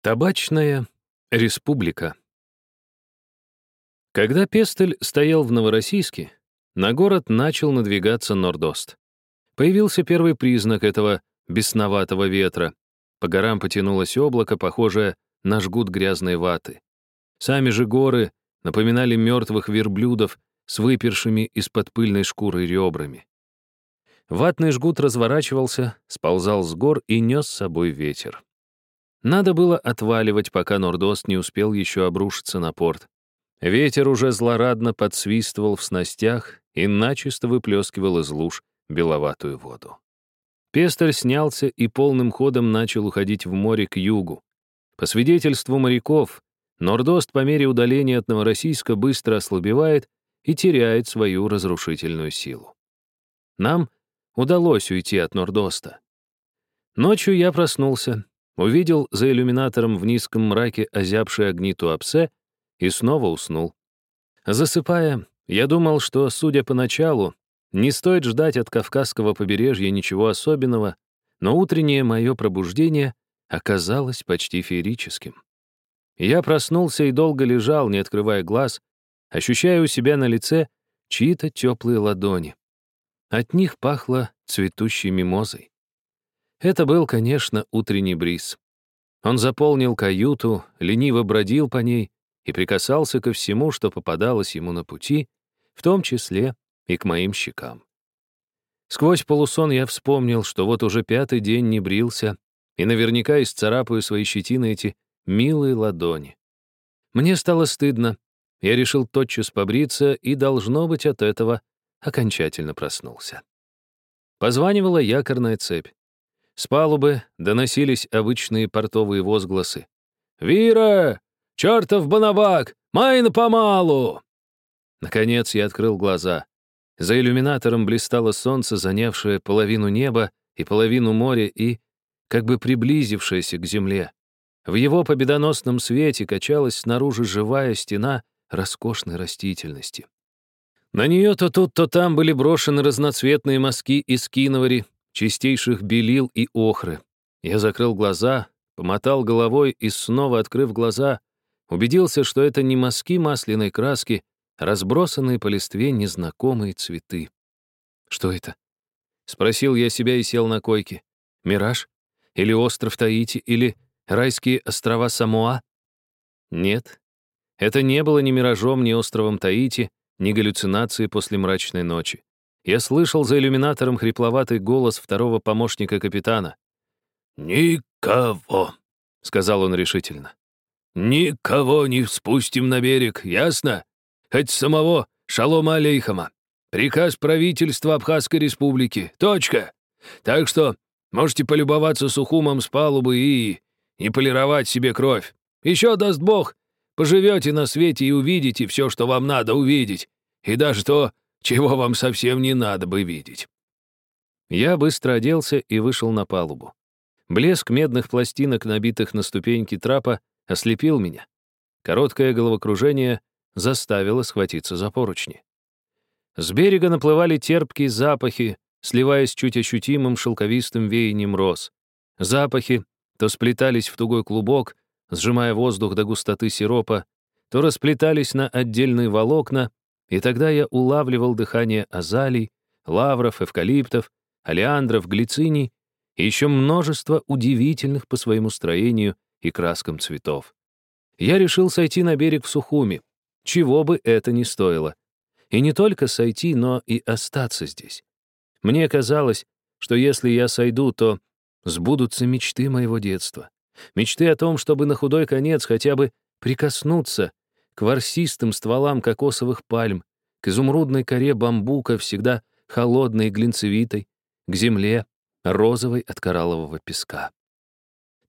Табачная республика. Когда Пестель стоял в Новороссийске, на город начал надвигаться Нордост. Появился первый признак этого бесноватого ветра. По горам потянулось облако, похожее на жгут грязной ваты. Сами же горы напоминали мертвых верблюдов с выпершими из-под пыльной шкуры ребрами. Ватный жгут разворачивался, сползал с гор и нес с собой ветер. Надо было отваливать, пока Нордост не успел еще обрушиться на порт. Ветер уже злорадно подсвистывал в снастях и начисто выплескивал из луж беловатую воду. Пестер снялся и полным ходом начал уходить в море к югу. По свидетельству моряков, Нордост по мере удаления от Новороссийска быстро ослабевает и теряет свою разрушительную силу. Нам удалось уйти от Нордоста. Ночью я проснулся, Увидел за иллюминатором в низком мраке озябшие огни Туапсе и снова уснул. Засыпая, я думал, что, судя по началу, не стоит ждать от Кавказского побережья ничего особенного, но утреннее мое пробуждение оказалось почти феерическим. Я проснулся и долго лежал, не открывая глаз, ощущая у себя на лице чьи-то теплые ладони. От них пахло цветущей мимозой. Это был, конечно, утренний бриз. Он заполнил каюту, лениво бродил по ней и прикасался ко всему, что попадалось ему на пути, в том числе и к моим щекам. Сквозь полусон я вспомнил, что вот уже пятый день не брился, и наверняка исцарапаю свои щетины эти милые ладони. Мне стало стыдно. Я решил тотчас побриться и, должно быть, от этого окончательно проснулся. Позванивала якорная цепь. С палубы доносились обычные портовые возгласы. «Вира! Чертов банабак! Майн помалу!» Наконец я открыл глаза. За иллюминатором блистало солнце, занявшее половину неба и половину моря и как бы приблизившееся к земле. В его победоносном свете качалась снаружи живая стена роскошной растительности. На нее то тут, то там были брошены разноцветные мазки из киновари, чистейших белил и охры. Я закрыл глаза, помотал головой и, снова открыв глаза, убедился, что это не мазки масляной краски, разбросанные по листве незнакомые цветы. Что это? Спросил я себя и сел на койке. Мираж? Или остров Таити? Или райские острова Самоа? Нет. Это не было ни миражом, ни островом Таити, ни галлюцинацией после мрачной ночи. Я слышал за иллюминатором хрипловатый голос второго помощника капитана. «Никого», — сказал он решительно. «Никого не спустим на берег, ясно? Хоть самого Шалома Алейхама. Приказ правительства Абхазской республики. Точка. Так что можете полюбоваться сухумом с палубы и не полировать себе кровь. Еще даст Бог, поживете на свете и увидите все, что вам надо увидеть. И даже то, чего вам совсем не надо бы видеть». Я быстро оделся и вышел на палубу. Блеск медных пластинок, набитых на ступеньки трапа, ослепил меня. Короткое головокружение заставило схватиться за поручни. С берега наплывали терпкие запахи, сливаясь чуть ощутимым шелковистым веянием роз. Запахи то сплетались в тугой клубок, сжимая воздух до густоты сиропа, то расплетались на отдельные волокна, и тогда я улавливал дыхание азалий, лавров, эвкалиптов, алиандров, глициний и еще множество удивительных по своему строению и краскам цветов. Я решил сойти на берег в Сухуми, чего бы это ни стоило. И не только сойти, но и остаться здесь. Мне казалось, что если я сойду, то сбудутся мечты моего детства. Мечты о том, чтобы на худой конец хотя бы прикоснуться к ворсистым стволам кокосовых пальм, к изумрудной коре бамбука, всегда холодной и глинцевитой, к земле, розовой от кораллового песка.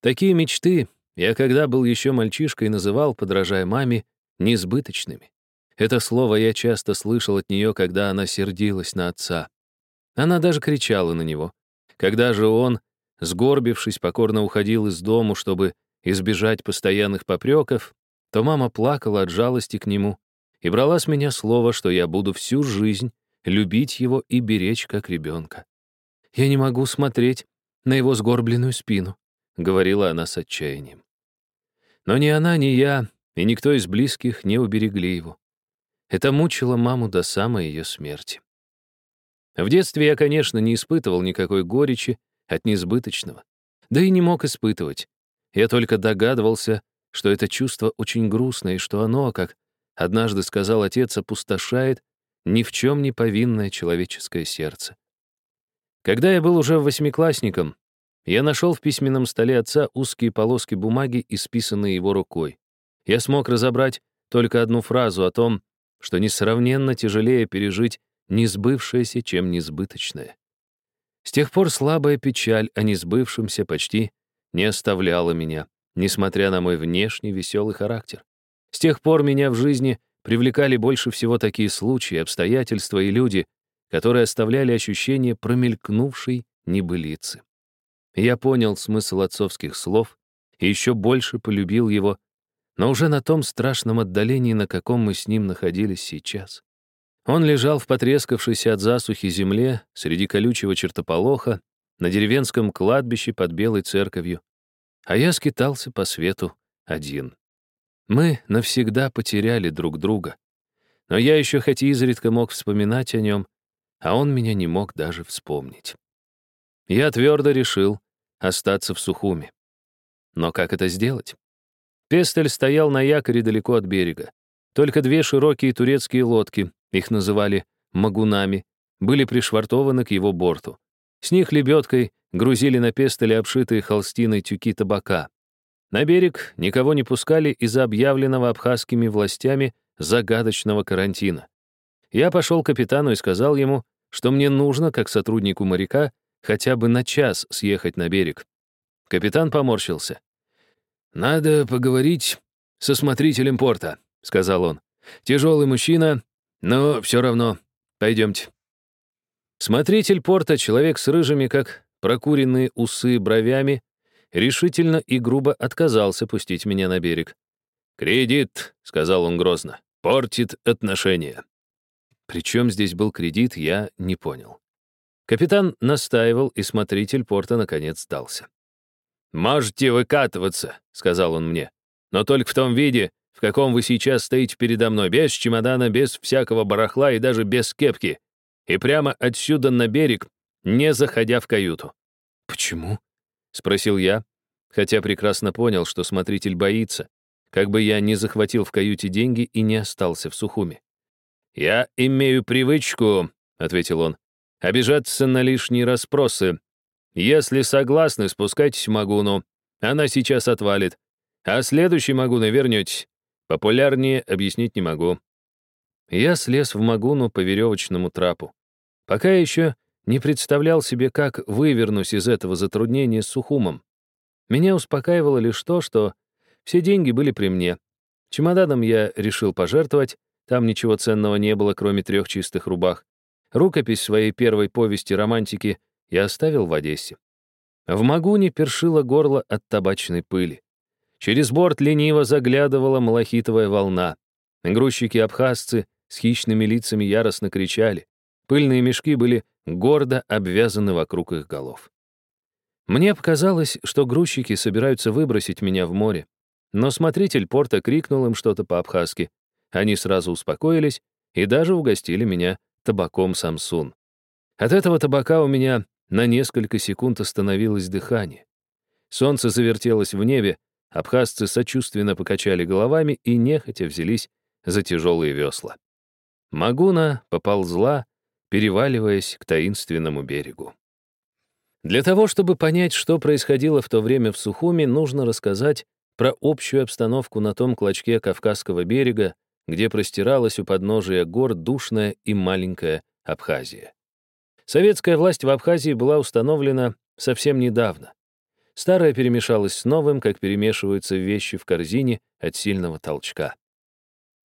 Такие мечты я, когда был еще мальчишкой, называл, подражая маме, несбыточными. Это слово я часто слышал от нее, когда она сердилась на отца. Она даже кричала на него. Когда же он, сгорбившись, покорно уходил из дому, чтобы избежать постоянных попреков, то мама плакала от жалости к нему и брала с меня слово, что я буду всю жизнь любить его и беречь как ребенка. «Я не могу смотреть на его сгорбленную спину», — говорила она с отчаянием. Но ни она, ни я, и никто из близких не уберегли его. Это мучило маму до самой ее смерти. В детстве я, конечно, не испытывал никакой горечи от несбыточного. Да и не мог испытывать. Я только догадывался, что это чувство очень грустное, и что оно, как однажды сказал отец, опустошает ни в чем не повинное человеческое сердце. Когда я был уже восьмиклассником, я нашел в письменном столе отца узкие полоски бумаги, исписанные его рукой. Я смог разобрать только одну фразу о том, что несравненно тяжелее пережить несбывшееся, чем несбыточное. С тех пор слабая печаль о несбывшемся почти не оставляла меня, несмотря на мой внешний веселый характер. С тех пор меня в жизни привлекали больше всего такие случаи, обстоятельства и люди, которые оставляли ощущение промелькнувшей небылицы. Я понял смысл отцовских слов и еще больше полюбил его, но уже на том страшном отдалении, на каком мы с ним находились сейчас. Он лежал в потрескавшейся от засухи земле среди колючего чертополоха на деревенском кладбище под Белой церковью, а я скитался по свету один. Мы навсегда потеряли друг друга. Но я еще хоть изредка мог вспоминать о нем, а он меня не мог даже вспомнить. Я твердо решил остаться в Сухуме. Но как это сделать? Пестель стоял на якоре далеко от берега. Только две широкие турецкие лодки, их называли «магунами», были пришвартованы к его борту. С них лебедкой грузили на пестеле обшитые холстиной тюки табака. На берег никого не пускали из-за объявленного абхазскими властями загадочного карантина. Я пошел к капитану и сказал ему, что мне нужно, как сотруднику моряка, хотя бы на час съехать на берег. Капитан поморщился. «Надо поговорить со смотрителем порта», — сказал он. «Тяжелый мужчина, но все равно. Пойдемте». Смотритель порта, человек с рыжими, как прокуренные усы бровями, решительно и грубо отказался пустить меня на берег. «Кредит», — сказал он грозно, — «портит отношения». Причем здесь был кредит, я не понял. Капитан настаивал, и смотритель порта наконец сдался. «Можете выкатываться», — сказал он мне, «но только в том виде, в каком вы сейчас стоите передо мной, без чемодана, без всякого барахла и даже без кепки, и прямо отсюда на берег, не заходя в каюту». «Почему?» — спросил я, хотя прекрасно понял, что смотритель боится, как бы я не захватил в каюте деньги и не остался в Сухуме. «Я имею привычку», — ответил он, — «обижаться на лишние расспросы. Если согласны, спускайтесь в Магуну. Она сейчас отвалит. А следующий Магуны вернетесь. Популярнее объяснить не могу». Я слез в Магуну по веревочному трапу. Пока еще не представлял себе, как вывернусь из этого затруднения с Сухумом. Меня успокаивало лишь то, что все деньги были при мне. Чемоданом я решил пожертвовать, там ничего ценного не было, кроме трех чистых рубах. Рукопись своей первой повести романтики я оставил в Одессе. В Магуне першило горло от табачной пыли. Через борт лениво заглядывала малахитовая волна. Грузчики-абхазцы с хищными лицами яростно кричали. Пыльные мешки были гордо обвязаны вокруг их голов. Мне показалось, что грузчики собираются выбросить меня в море. Но смотритель порта крикнул им что-то по-абхазски. Они сразу успокоились и даже угостили меня табаком Самсун. От этого табака у меня на несколько секунд остановилось дыхание. Солнце завертелось в небе, абхазцы сочувственно покачали головами и нехотя взялись за тяжелые весла. Магуна поползла, переваливаясь к таинственному берегу. Для того, чтобы понять, что происходило в то время в Сухуми, нужно рассказать про общую обстановку на том клочке Кавказского берега, где простиралась у подножия гор душная и маленькая Абхазия. Советская власть в Абхазии была установлена совсем недавно. Старое перемешалось с новым, как перемешиваются вещи в корзине от сильного толчка.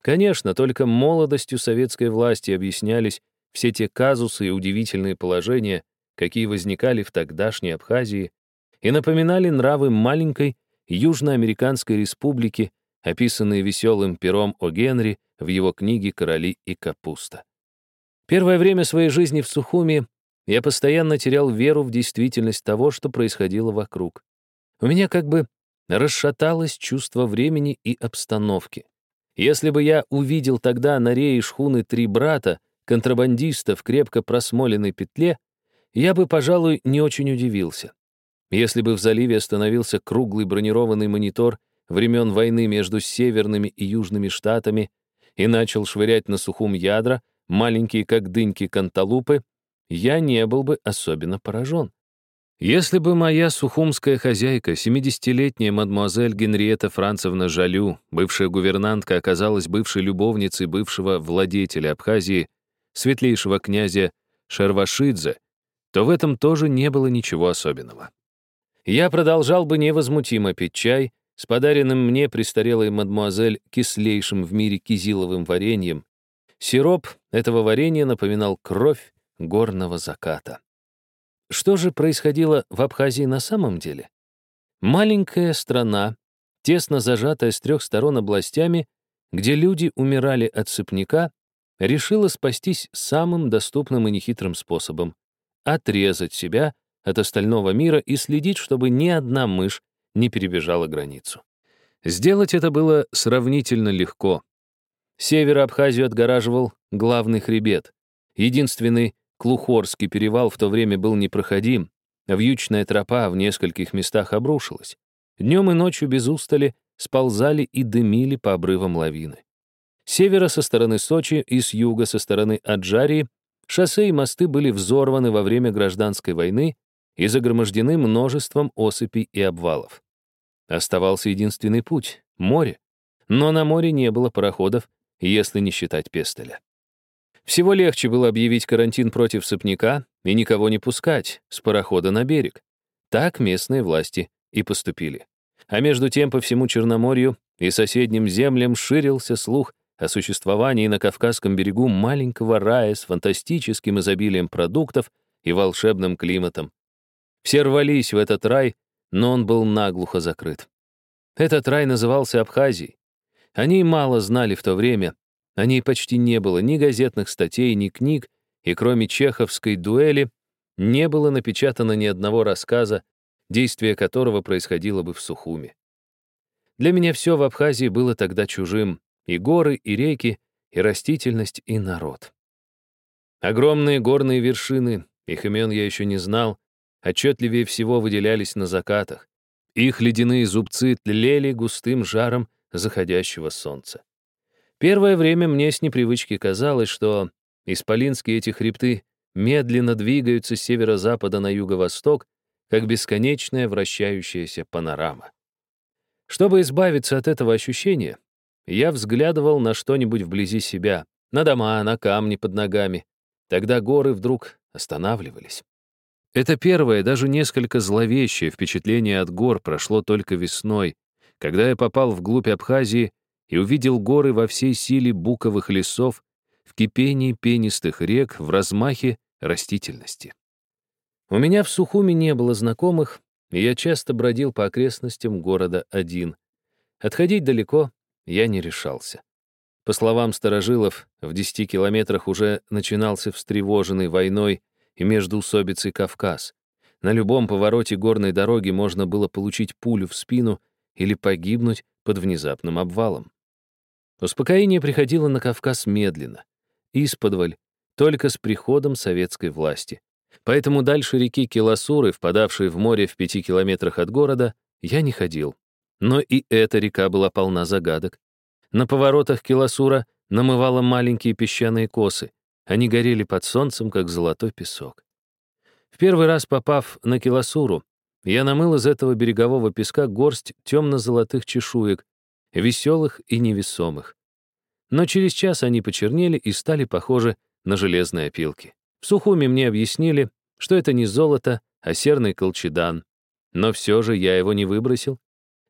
Конечно, только молодостью советской власти объяснялись все те казусы и удивительные положения, какие возникали в тогдашней Абхазии, и напоминали нравы маленькой Южноамериканской республики, описанные веселым пером о Генри в его книге «Короли и капуста». Первое время своей жизни в Сухуми я постоянно терял веру в действительность того, что происходило вокруг. У меня как бы расшаталось чувство времени и обстановки. Если бы я увидел тогда на рее шхуны три брата, контрабандиста в крепко просмоленной петле, я бы, пожалуй, не очень удивился. Если бы в заливе остановился круглый бронированный монитор времен войны между северными и южными штатами и начал швырять на сухум ядра, маленькие как дыньки канталупы, я не был бы особенно поражен. Если бы моя сухумская хозяйка, 70-летняя мадемуазель Генриетта Францевна Жалю, бывшая гувернантка, оказалась бывшей любовницей бывшего владетеля Абхазии, светлейшего князя Шервашидзе, то в этом тоже не было ничего особенного. Я продолжал бы невозмутимо пить чай с подаренным мне престарелой мадемуазель кислейшим в мире кизиловым вареньем. Сироп этого варенья напоминал кровь горного заката. Что же происходило в Абхазии на самом деле? Маленькая страна, тесно зажатая с трех сторон областями, где люди умирали от сыпняка, решила спастись самым доступным и нехитрым способом — отрезать себя от остального мира и следить, чтобы ни одна мышь не перебежала границу. Сделать это было сравнительно легко. Север Абхазию отгораживал главный хребет, единственный Клухорский перевал в то время был непроходим, а вьючная тропа в нескольких местах обрушилась. Днем и ночью без устали сползали и дымили по обрывам лавины. Севера со стороны Сочи и с юга со стороны Аджарии шоссе и мосты были взорваны во время гражданской войны и загромождены множеством осыпей и обвалов. Оставался единственный путь — море. Но на море не было пароходов, если не считать Пестеля. Всего легче было объявить карантин против сыпняка и никого не пускать с парохода на берег. Так местные власти и поступили. А между тем по всему Черноморью и соседним землям ширился слух о существовании на Кавказском берегу маленького рая с фантастическим изобилием продуктов и волшебным климатом. Все рвались в этот рай, но он был наглухо закрыт. Этот рай назывался Абхазией. Они мало знали в то время, о ней почти не было ни газетных статей, ни книг, и кроме чеховской дуэли не было напечатано ни одного рассказа, действие которого происходило бы в Сухуме. Для меня все в Абхазии было тогда чужим, и горы, и реки, и растительность, и народ. Огромные горные вершины, их имен я еще не знал, отчетливее всего выделялись на закатах. Их ледяные зубцы тлели густым жаром заходящего солнца. Первое время мне с непривычки казалось, что исполинские эти хребты медленно двигаются с северо-запада на юго-восток, как бесконечная вращающаяся панорама. Чтобы избавиться от этого ощущения, я взглядывал на что-нибудь вблизи себя, на дома, на камни под ногами. Тогда горы вдруг останавливались. Это первое, даже несколько зловещее впечатление от гор прошло только весной, когда я попал вглубь Абхазии и увидел горы во всей силе буковых лесов, в кипении пенистых рек, в размахе растительности. У меня в Сухуме не было знакомых, и я часто бродил по окрестностям города один. Отходить далеко я не решался. По словам старожилов, в десяти километрах уже начинался встревоженный войной и междуусобицей Кавказ. На любом повороте горной дороги можно было получить пулю в спину или погибнуть под внезапным обвалом. Успокоение приходило на Кавказ медленно, исподволь, только с приходом советской власти. Поэтому дальше реки Киласуры, впадавшей в море в пяти километрах от города, я не ходил. Но и эта река была полна загадок. На поворотах Киласура намывала маленькие песчаные косы. Они горели под солнцем, как золотой песок. В первый раз попав на Киласуру, я намыл из этого берегового песка горсть темно-золотых чешуек, веселых и невесомых. Но через час они почернели и стали похожи на железные опилки. В Сухуме мне объяснили, что это не золото, а серный колчедан. Но все же я его не выбросил,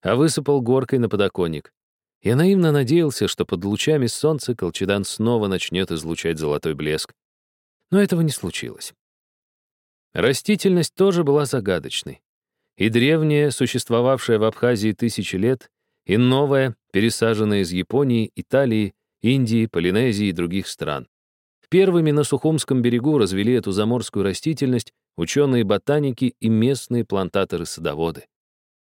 а высыпал горкой на подоконник. Я наивно надеялся, что под лучами солнца колчедан снова начнет излучать золотой блеск. Но этого не случилось. Растительность тоже была загадочной. И древняя, существовавшая в Абхазии тысячи лет, и новая, пересаженная из Японии, Италии, Индии, Полинезии и других стран. Первыми на Сухумском берегу развели эту заморскую растительность ученые-ботаники и местные плантаторы-садоводы.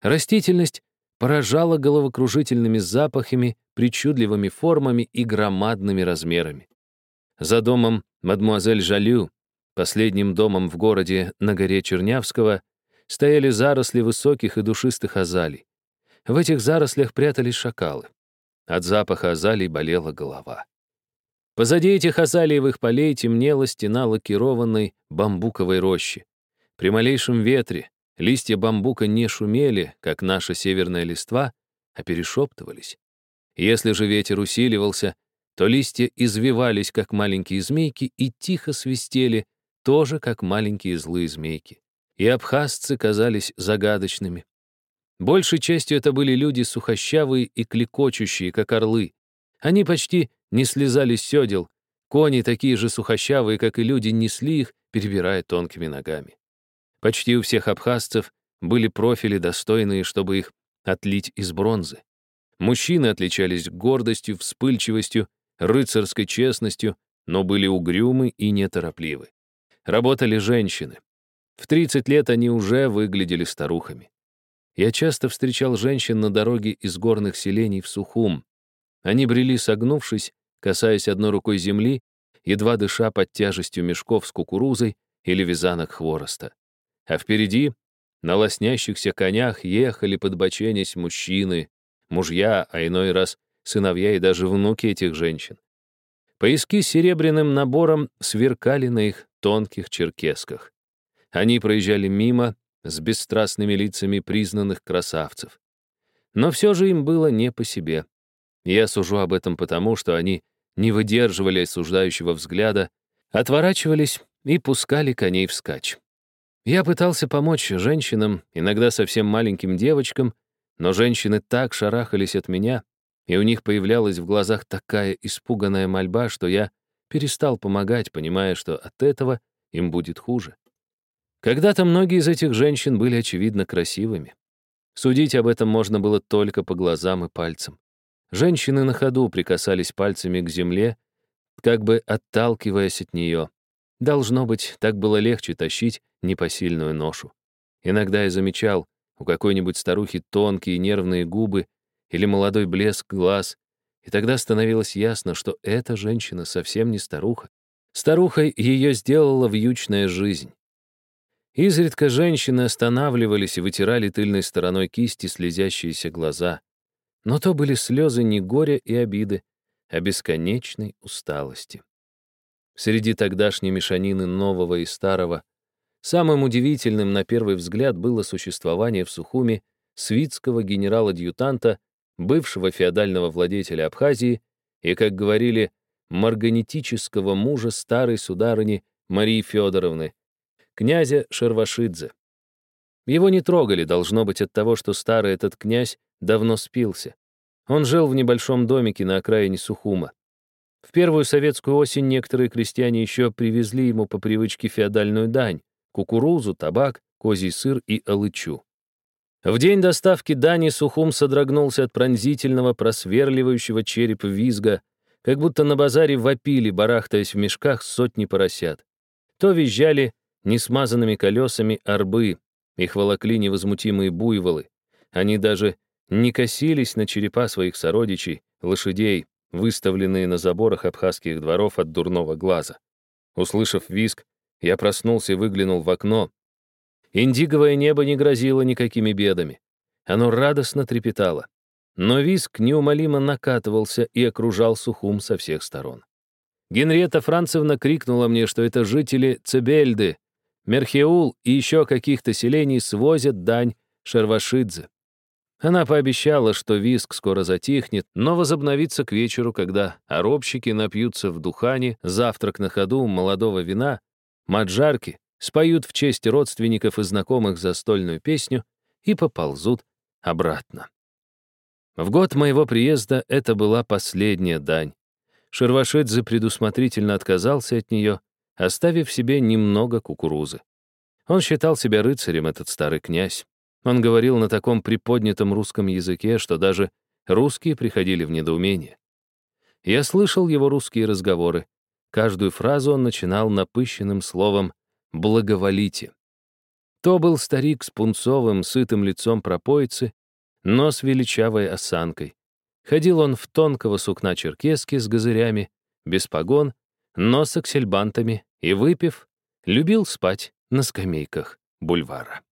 Растительность поражало головокружительными запахами, причудливыми формами и громадными размерами. За домом мадмуазель Жалю, последним домом в городе на горе Чернявского, стояли заросли высоких и душистых азалий. В этих зарослях прятались шакалы. От запаха азалий болела голова. Позади этих азалиевых полей темнела стена лакированной бамбуковой рощи. При малейшем ветре листья бамбука не шумели, как наша северная листва, а перешептывались. Если же ветер усиливался, то листья извивались, как маленькие змейки, и тихо свистели, тоже как маленькие злые змейки. И абхазцы казались загадочными. Большей частью это были люди сухощавые и клекочущие, как орлы. Они почти не слезали с седел. Кони, такие же сухощавые, как и люди, несли их, перебирая тонкими ногами. Почти у всех абхазцев были профили достойные, чтобы их отлить из бронзы. Мужчины отличались гордостью, вспыльчивостью, рыцарской честностью, но были угрюмы и неторопливы. Работали женщины. В 30 лет они уже выглядели старухами. Я часто встречал женщин на дороге из горных селений в Сухум. Они брели согнувшись, касаясь одной рукой земли, едва дыша под тяжестью мешков с кукурузой или вязанок хвороста. А впереди, на лоснящихся конях, ехали подбоченясь мужчины, мужья, а иной раз сыновья и даже внуки этих женщин. Пояски с серебряным набором сверкали на их тонких черкесках. Они проезжали мимо, с бесстрастными лицами признанных красавцев. Но все же им было не по себе. Я сужу об этом потому, что они не выдерживали осуждающего взгляда, отворачивались и пускали коней вскачь. Я пытался помочь женщинам, иногда совсем маленьким девочкам, но женщины так шарахались от меня, и у них появлялась в глазах такая испуганная мольба, что я перестал помогать, понимая, что от этого им будет хуже. Когда-то многие из этих женщин были, очевидно, красивыми. Судить об этом можно было только по глазам и пальцам. Женщины на ходу прикасались пальцами к земле, как бы отталкиваясь от нее. Должно быть, так было легче тащить непосильную ношу. Иногда я замечал, у какой-нибудь старухи тонкие нервные губы или молодой блеск глаз, и тогда становилось ясно, что эта женщина совсем не старуха. Старухой ее сделала вьючная жизнь. Изредка женщины останавливались и вытирали тыльной стороной кисти слезящиеся глаза. Но то были слезы не горя и обиды, а бесконечной усталости. Среди тогдашней мешанины нового и старого самым удивительным на первый взгляд было существование в Сухуме свитского генерала-адъютанта, бывшего феодального владетеля Абхазии и, как говорили, марганетического мужа старой сударыни Марии Федоровны, князя Шервашидзе. Его не трогали, должно быть, от того, что старый этот князь давно спился. Он жил в небольшом домике на окраине Сухума. В первую советскую осень некоторые крестьяне еще привезли ему по привычке феодальную дань — кукурузу, табак, козий сыр и алычу. В день доставки дани Сухум содрогнулся от пронзительного, просверливающего череп визга, как будто на базаре вопили, барахтаясь в мешках сотни поросят. То визжали несмазанными колесами арбы, их волокли невозмутимые буйволы. Они даже не косились на черепа своих сородичей, лошадей, выставленные на заборах абхазских дворов от дурного глаза. Услышав виск, я проснулся и выглянул в окно. Индиговое небо не грозило никакими бедами. Оно радостно трепетало. Но виск неумолимо накатывался и окружал Сухум со всех сторон. Генриетта Францевна крикнула мне, что это жители Цебельды, Мерхеул и еще каких-то селений свозят дань Шервашидзе. Она пообещала, что виск скоро затихнет, но возобновится к вечеру, когда оробщики напьются в духане, завтрак на ходу молодого вина, маджарки, споют в честь родственников и знакомых застольную песню и поползут обратно. В год моего приезда это была последняя дань. Шервашидзе предусмотрительно отказался от нее, оставив себе немного кукурузы. Он считал себя рыцарем, этот старый князь. Он говорил на таком приподнятом русском языке, что даже русские приходили в недоумение. Я слышал его русские разговоры. Каждую фразу он начинал напыщенным словом «благоволите». То был старик с пунцовым, сытым лицом пропойцы, но с величавой осанкой. Ходил он в тонкого сукна черкеске с газырями, без погон, но с аксельбантами и, выпив, любил спать на скамейках бульвара.